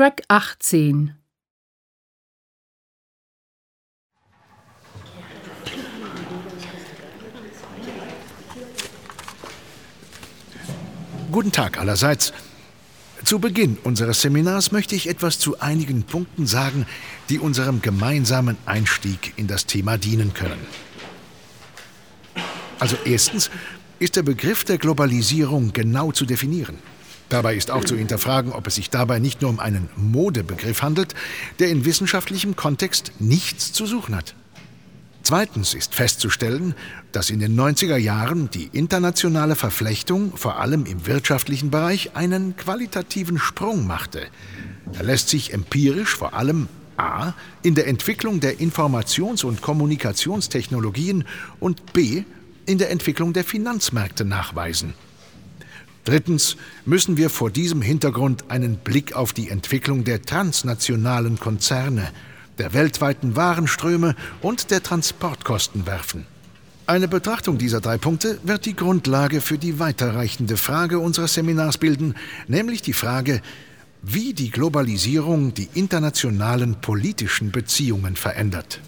Track 18 Guten Tag allerseits. Zu Beginn unseres Seminars möchte ich etwas zu einigen Punkten sagen, die unserem gemeinsamen Einstieg in das Thema dienen können. Also erstens ist der Begriff der Globalisierung genau zu definieren. Dabei ist auch zu hinterfragen, ob es sich dabei nicht nur um einen Modebegriff handelt, der in wissenschaftlichem Kontext nichts zu suchen hat. Zweitens ist festzustellen, dass in den 90er Jahren die internationale Verflechtung vor allem im wirtschaftlichen Bereich einen qualitativen Sprung machte. Er lässt sich empirisch vor allem a. in der Entwicklung der Informations- und Kommunikationstechnologien und b. in der Entwicklung der Finanzmärkte nachweisen. Drittens müssen wir vor diesem Hintergrund einen Blick auf die Entwicklung der transnationalen Konzerne, der weltweiten Warenströme und der Transportkosten werfen. Eine Betrachtung dieser drei Punkte wird die Grundlage für die weiterreichende Frage unseres Seminars bilden, nämlich die Frage, wie die Globalisierung die internationalen politischen Beziehungen verändert.